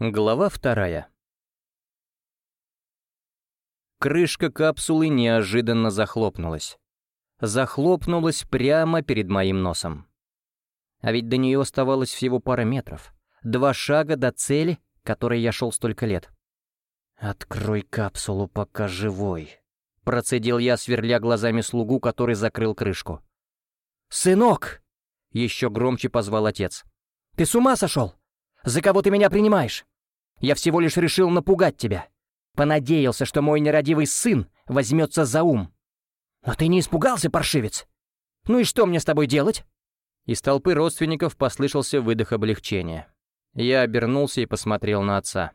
Глава вторая. Крышка капсулы неожиданно захлопнулась. Захлопнулась прямо перед моим носом. А ведь до нее оставалось всего пара метров. Два шага до цели, которой я шел столько лет. «Открой капсулу, пока живой», — процедил я, сверля глазами слугу, который закрыл крышку. «Сынок!» — еще громче позвал отец. «Ты с ума сошел? За кого ты меня принимаешь? Я всего лишь решил напугать тебя. Понадеялся, что мой нерадивый сын возьмется за ум. Но ты не испугался, паршивец? Ну и что мне с тобой делать?» Из толпы родственников послышался выдох облегчения. Я обернулся и посмотрел на отца.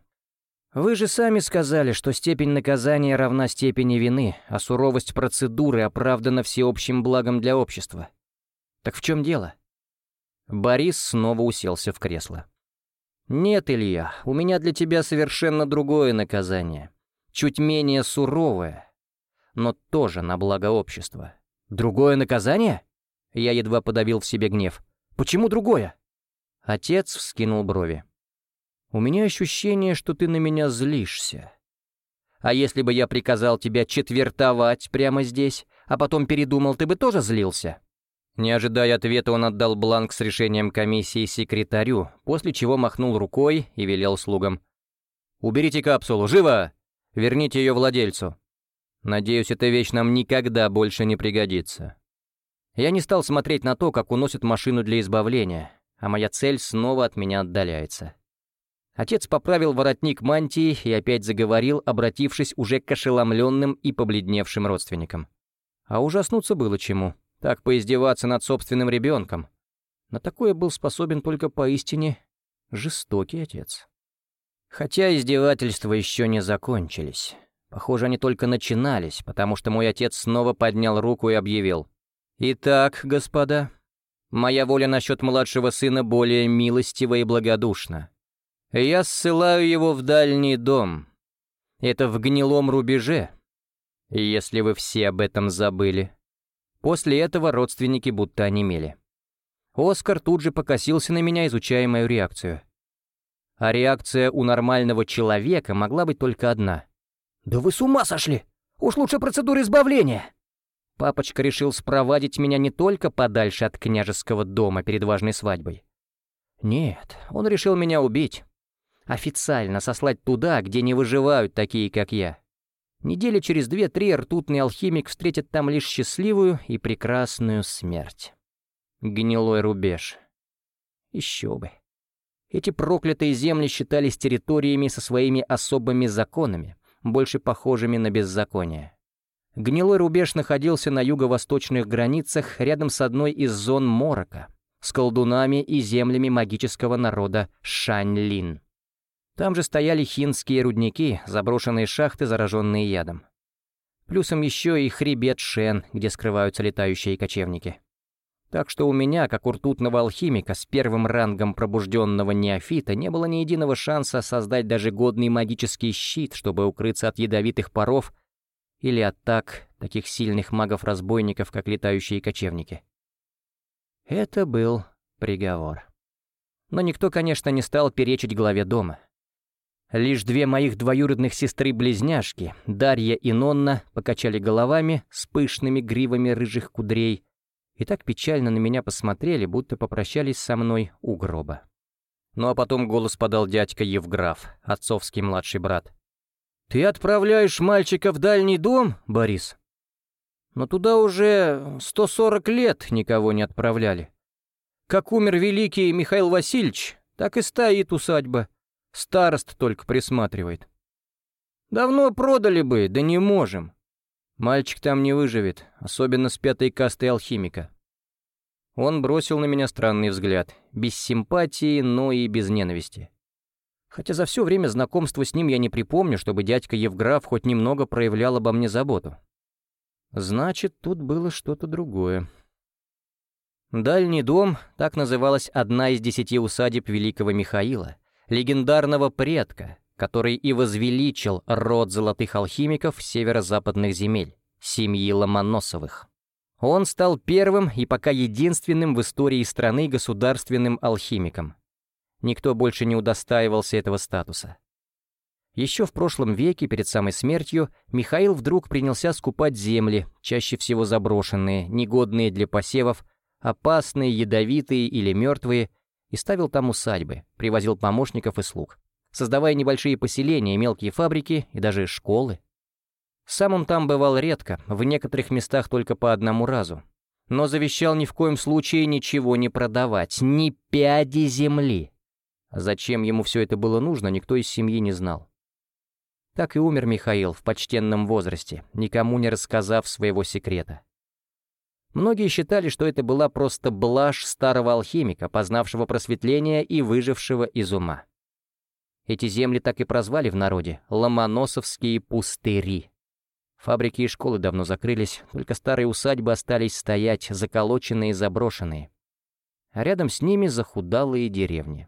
«Вы же сами сказали, что степень наказания равна степени вины, а суровость процедуры оправдана всеобщим благом для общества. Так в чем дело?» Борис снова уселся в кресло. «Нет, Илья, у меня для тебя совершенно другое наказание. Чуть менее суровое, но тоже на благо общества. Другое наказание?» Я едва подавил в себе гнев. «Почему другое?» Отец вскинул брови. «У меня ощущение, что ты на меня злишься. А если бы я приказал тебя четвертовать прямо здесь, а потом передумал, ты бы тоже злился?» Не ожидая ответа, он отдал бланк с решением комиссии секретарю, после чего махнул рукой и велел слугам. «Уберите капсулу, живо! Верните ее владельцу. Надеюсь, эта вещь нам никогда больше не пригодится». Я не стал смотреть на то, как уносят машину для избавления, а моя цель снова от меня отдаляется. Отец поправил воротник мантии и опять заговорил, обратившись уже к ошеломленным и побледневшим родственникам. А ужаснуться было чему. Так поиздеваться над собственным ребенком. На такое был способен только поистине жестокий отец. Хотя издевательства еще не закончились. Похоже, они только начинались, потому что мой отец снова поднял руку и объявил. «Итак, господа, моя воля насчет младшего сына более милостива и благодушна. Я ссылаю его в дальний дом. Это в гнилом рубеже, если вы все об этом забыли. После этого родственники будто онемели. Оскар тут же покосился на меня, изучая мою реакцию. А реакция у нормального человека могла быть только одна. «Да вы с ума сошли! Уж лучше процедура избавления!» Папочка решил спровадить меня не только подальше от княжеского дома перед важной свадьбой. Нет, он решил меня убить. Официально сослать туда, где не выживают такие, как я. Недели через две-три ртутный алхимик встретит там лишь счастливую и прекрасную смерть. Гнилой рубеж. Еще бы. Эти проклятые земли считались территориями со своими особыми законами, больше похожими на беззаконие. Гнилой рубеж находился на юго-восточных границах рядом с одной из зон Морока, с колдунами и землями магического народа Шаньлин. Там же стояли хинские рудники, заброшенные шахты, зараженные ядом. Плюсом еще и хребет Шен, где скрываются летающие кочевники. Так что у меня, как у ртутного алхимика, с первым рангом пробужденного неофита, не было ни единого шанса создать даже годный магический щит, чтобы укрыться от ядовитых паров или атак таких сильных магов-разбойников, как летающие кочевники. Это был приговор. Но никто, конечно, не стал перечить главе дома. Лишь две моих двоюродных сестры-близняшки, Дарья и Нонна, покачали головами с пышными гривами рыжих кудрей и так печально на меня посмотрели, будто попрощались со мной у гроба. Ну а потом голос подал дядька Евграф, отцовский младший брат. «Ты отправляешь мальчика в дальний дом, Борис?» «Но туда уже 140 лет никого не отправляли. Как умер великий Михаил Васильевич, так и стоит усадьба». Старост только присматривает. Давно продали бы, да не можем. Мальчик там не выживет, особенно с пятой кастой алхимика. Он бросил на меня странный взгляд, без симпатии, но и без ненависти. Хотя за все время знакомства с ним я не припомню, чтобы дядька Евграф хоть немного проявлял обо мне заботу. Значит, тут было что-то другое. Дальний дом, так называлась одна из десяти усадеб великого Михаила — легендарного предка, который и возвеличил род золотых алхимиков северо-западных земель, семьи Ломоносовых. Он стал первым и пока единственным в истории страны государственным алхимиком. Никто больше не удостаивался этого статуса. Еще в прошлом веке, перед самой смертью, Михаил вдруг принялся скупать земли, чаще всего заброшенные, негодные для посевов, опасные, ядовитые или мертвые, и ставил там усадьбы, привозил помощников и слуг, создавая небольшие поселения, мелкие фабрики и даже школы. Сам он там бывал редко, в некоторых местах только по одному разу, но завещал ни в коем случае ничего не продавать, ни пяди земли. Зачем ему все это было нужно, никто из семьи не знал. Так и умер Михаил в почтенном возрасте, никому не рассказав своего секрета. Многие считали, что это была просто блажь старого алхимика, познавшего просветление и выжившего из ума. Эти земли так и прозвали в народе «Ломоносовские пустыри». Фабрики и школы давно закрылись, только старые усадьбы остались стоять, заколоченные и заброшенные. А рядом с ними захудалые деревни.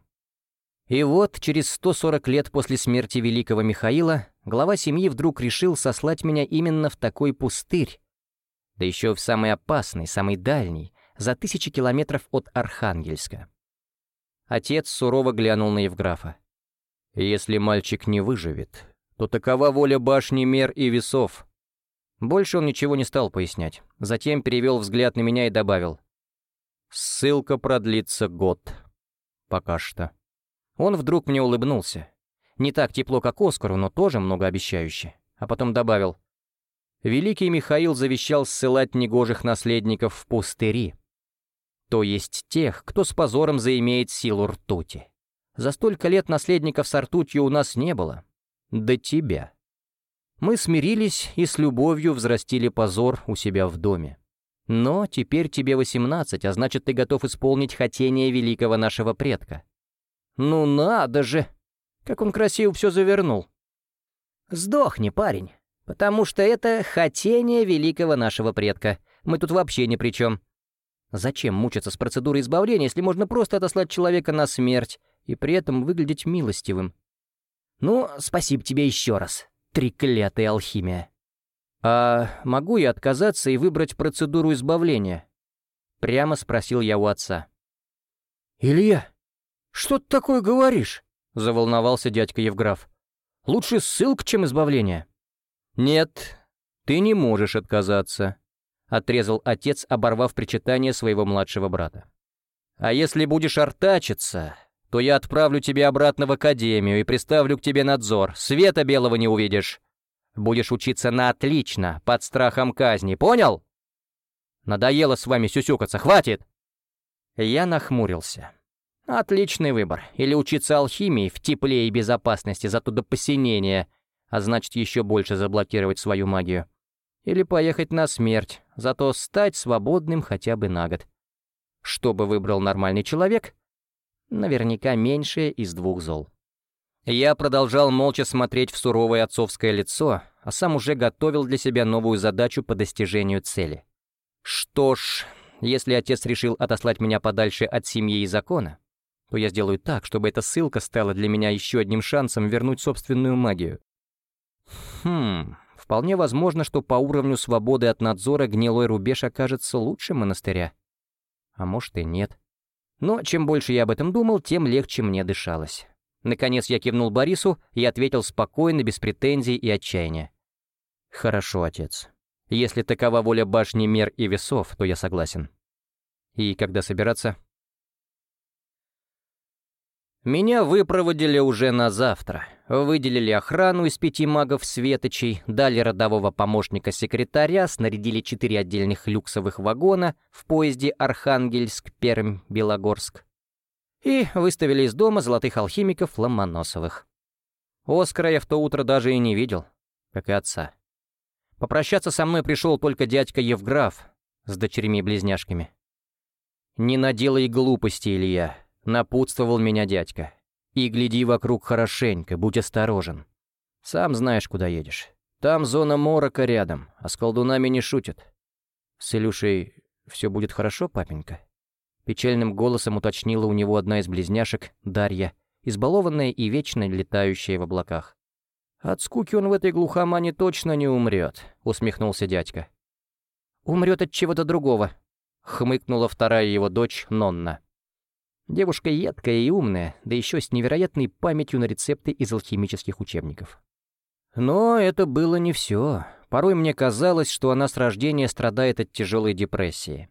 И вот, через 140 лет после смерти великого Михаила, глава семьи вдруг решил сослать меня именно в такой пустырь, да еще в самый опасный, самый дальний, за тысячи километров от Архангельска. Отец сурово глянул на Евграфа. «Если мальчик не выживет, то такова воля башни мер и весов». Больше он ничего не стал пояснять. Затем перевел взгляд на меня и добавил. «Ссылка продлится год. Пока что». Он вдруг мне улыбнулся. Не так тепло, как Оскару, но тоже многообещающе. А потом добавил. Великий Михаил завещал ссылать негожих наследников в пустыри, то есть тех, кто с позором заимеет силу ртути. За столько лет наследников с ртутью у нас не было. До тебя. Мы смирились и с любовью взрастили позор у себя в доме. Но теперь тебе 18, а значит, ты готов исполнить хотение великого нашего предка. Ну надо же! Как он красиво все завернул. Сдохни, парень. Потому что это хотение великого нашего предка. Мы тут вообще ни при чем. Зачем мучиться с процедурой избавления, если можно просто отослать человека на смерть и при этом выглядеть милостивым? Ну, спасибо тебе еще раз, треклятая алхимия. А могу я отказаться и выбрать процедуру избавления? Прямо спросил я у отца. «Илья, что ты такое говоришь?» — заволновался дядька Евграф. «Лучше ссылка, чем избавление». «Нет, ты не можешь отказаться», — отрезал отец, оборвав причитание своего младшего брата. «А если будешь артачиться, то я отправлю тебя обратно в академию и приставлю к тебе надзор. Света белого не увидишь. Будешь учиться на отлично, под страхом казни, понял? Надоело с вами сюсюкаться, хватит!» Я нахмурился. «Отличный выбор. Или учиться алхимии в тепле и безопасности, зато до посинения — а значит еще больше заблокировать свою магию. Или поехать на смерть, зато стать свободным хотя бы на год. Что бы выбрал нормальный человек? Наверняка меньшее из двух зол. Я продолжал молча смотреть в суровое отцовское лицо, а сам уже готовил для себя новую задачу по достижению цели. Что ж, если отец решил отослать меня подальше от семьи и закона, то я сделаю так, чтобы эта ссылка стала для меня еще одним шансом вернуть собственную магию. Хм, вполне возможно, что по уровню свободы от надзора гнилой рубеж окажется лучше монастыря. А может и нет. Но чем больше я об этом думал, тем легче мне дышалось. Наконец я кивнул Борису и ответил спокойно, без претензий и отчаяния. «Хорошо, отец. Если такова воля башни мер и весов, то я согласен. И когда собираться?» Меня выпроводили уже на завтра. Выделили охрану из пяти магов-светочей, дали родового помощника-секретаря, снарядили четыре отдельных люксовых вагона в поезде Архангельск-Пермь-Белогорск и выставили из дома золотых алхимиков Ломоносовых. Оскара я в то утро даже и не видел, как и отца. Попрощаться со мной пришел только дядька Евграф с дочерьми-близняшками. «Не наделай глупости, Илья», Напутствовал меня дядька. И гляди вокруг хорошенько, будь осторожен. Сам знаешь, куда едешь. Там зона морока рядом, а с колдунами не шутят. С Илюшей все будет хорошо, папенька?» Печальным голосом уточнила у него одна из близняшек, Дарья, избалованная и вечно летающая в облаках. «От скуки он в этой глухомане точно не умрет», — усмехнулся дядька. «Умрет от чего-то другого», — хмыкнула вторая его дочь, Нонна. Девушка едкая и умная, да еще с невероятной памятью на рецепты из алхимических учебников. Но это было не все. Порой мне казалось, что она с рождения страдает от тяжелой депрессии.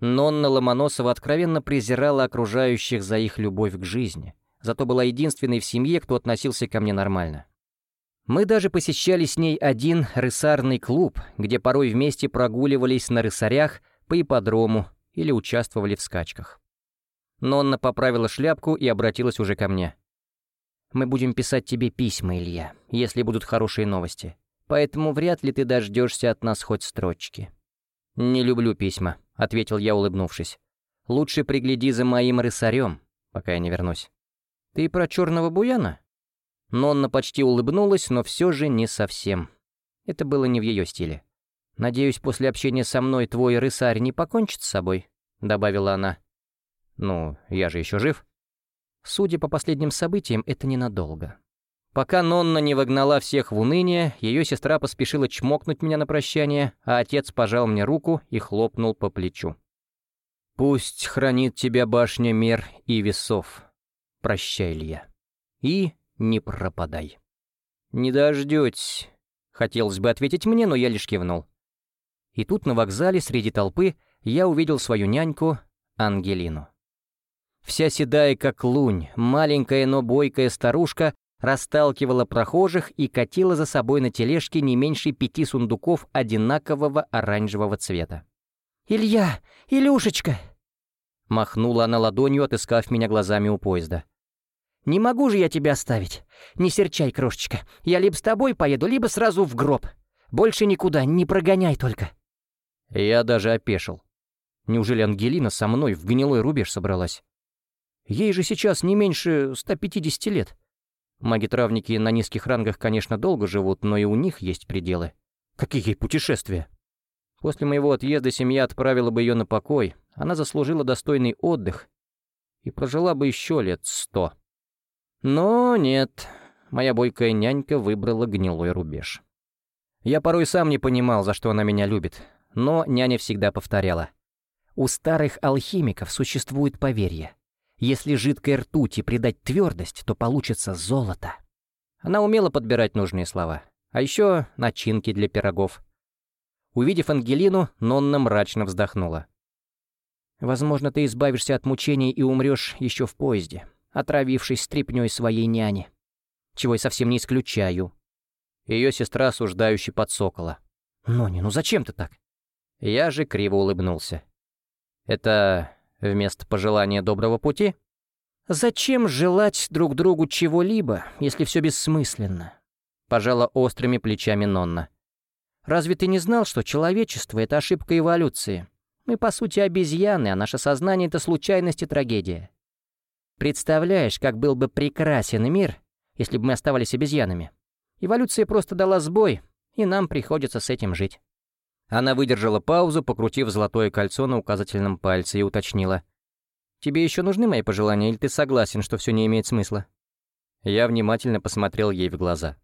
Нонна Ломоносова откровенно презирала окружающих за их любовь к жизни, зато была единственной в семье, кто относился ко мне нормально. Мы даже посещали с ней один рысарный клуб, где порой вместе прогуливались на рысарях по ипподрому или участвовали в скачках. Нонна поправила шляпку и обратилась уже ко мне. «Мы будем писать тебе письма, Илья, если будут хорошие новости. Поэтому вряд ли ты дождешься от нас хоть строчки». «Не люблю письма», — ответил я, улыбнувшись. «Лучше пригляди за моим рысарем, пока я не вернусь». «Ты про черного буяна?» Нонна почти улыбнулась, но все же не совсем. Это было не в ее стиле. «Надеюсь, после общения со мной твой рысарь не покончит с собой?» — добавила она. «Ну, я же еще жив». Судя по последним событиям, это ненадолго. Пока Нонна не вогнала всех в уныние, ее сестра поспешила чмокнуть меня на прощание, а отец пожал мне руку и хлопнул по плечу. «Пусть хранит тебя башня мер и весов. Прощай, Илья. И не пропадай». «Не дождетесь», — хотелось бы ответить мне, но я лишь кивнул. И тут на вокзале среди толпы я увидел свою няньку Ангелину. Вся седая, как лунь, маленькая, но бойкая старушка расталкивала прохожих и катила за собой на тележке не меньше пяти сундуков одинакового оранжевого цвета. «Илья! Илюшечка!» Махнула она ладонью, отыскав меня глазами у поезда. «Не могу же я тебя оставить. Не серчай, крошечка. Я либо с тобой поеду, либо сразу в гроб. Больше никуда, не прогоняй только». Я даже опешил. Неужели Ангелина со мной в гнилой рубеж собралась? Ей же сейчас не меньше 150 лет. Маги-травники на низких рангах, конечно, долго живут, но и у них есть пределы. Какие ей путешествия? После моего отъезда семья отправила бы ее на покой, она заслужила достойный отдых и прожила бы еще лет сто. Но нет, моя бойкая нянька выбрала гнилой рубеж. Я порой сам не понимал, за что она меня любит, но няня всегда повторяла. У старых алхимиков существует поверье. Если жидкой ртути придать твердость, то получится золото. Она умела подбирать нужные слова. А еще начинки для пирогов. Увидев Ангелину, Нонна мрачно вздохнула. «Возможно, ты избавишься от мучений и умрешь еще в поезде, отравившись стряпнёй своей няни. Чего я совсем не исключаю». Ее сестра осуждающе подсокола. «Нони, ну зачем ты так?» Я же криво улыбнулся. «Это Вместо пожелания доброго пути? Зачем желать друг другу чего-либо, если все бессмысленно? Пожала острыми плечами Нонна. Разве ты не знал, что человечество — это ошибка эволюции? Мы, по сути, обезьяны, а наше сознание — это случайность и трагедия. Представляешь, как был бы прекрасен мир, если бы мы оставались обезьянами? Эволюция просто дала сбой, и нам приходится с этим жить. Она выдержала паузу, покрутив золотое кольцо на указательном пальце и уточнила. «Тебе еще нужны мои пожелания, или ты согласен, что все не имеет смысла?» Я внимательно посмотрел ей в глаза.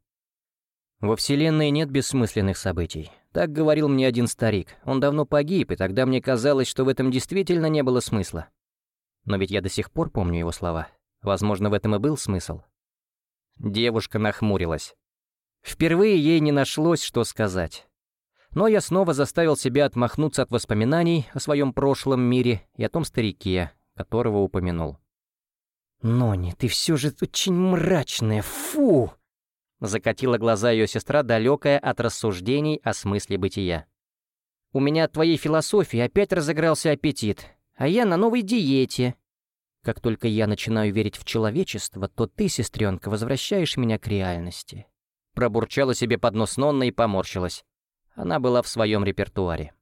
«Во Вселенной нет бессмысленных событий. Так говорил мне один старик. Он давно погиб, и тогда мне казалось, что в этом действительно не было смысла. Но ведь я до сих пор помню его слова. Возможно, в этом и был смысл». Девушка нахмурилась. Впервые ей не нашлось, что сказать. Но я снова заставил себя отмахнуться от воспоминаний о своем прошлом мире и о том старике, которого упомянул. «Нони, ты все же очень мрачная, фу!» Закатила глаза ее сестра, далекая от рассуждений о смысле бытия. «У меня от твоей философии опять разыгрался аппетит, а я на новой диете. Как только я начинаю верить в человечество, то ты, сестренка, возвращаешь меня к реальности». Пробурчала себе под нос Нонна и поморщилась. Она была в своем репертуаре.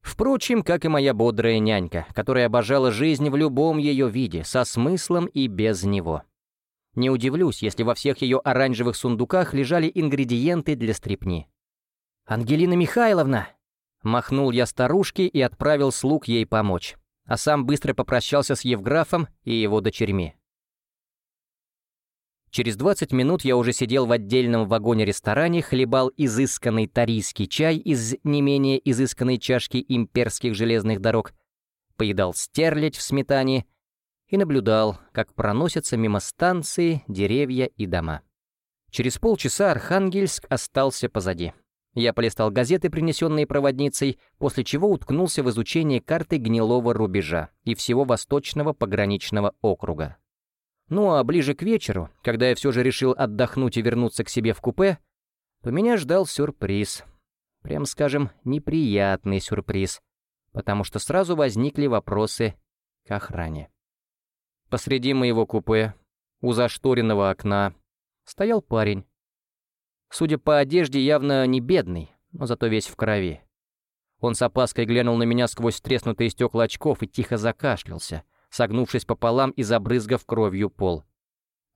Впрочем, как и моя бодрая нянька, которая обожала жизнь в любом ее виде, со смыслом и без него. Не удивлюсь, если во всех ее оранжевых сундуках лежали ингредиенты для стрипни. «Ангелина Михайловна!» Махнул я старушке и отправил слуг ей помочь, а сам быстро попрощался с Евграфом и его дочерьми. Через 20 минут я уже сидел в отдельном вагоне-ресторане, хлебал изысканный тарийский чай из не менее изысканной чашки имперских железных дорог, поедал стерлядь в сметане и наблюдал, как проносятся мимо станции, деревья и дома. Через полчаса Архангельск остался позади. Я полистал газеты, принесенные проводницей, после чего уткнулся в изучение карты гнилого рубежа и всего восточного пограничного округа. Ну а ближе к вечеру, когда я все же решил отдохнуть и вернуться к себе в купе, то меня ждал сюрприз. Прям скажем, неприятный сюрприз, потому что сразу возникли вопросы к охране. Посреди моего купе, у зашторенного окна, стоял парень. Судя по одежде, явно не бедный, но зато весь в крови. Он с опаской глянул на меня сквозь треснутые стекла очков и тихо закашлялся, согнувшись пополам и забрызгав кровью пол.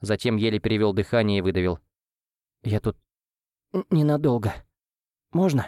Затем еле перевел дыхание и выдавил. «Я тут ненадолго. Можно?»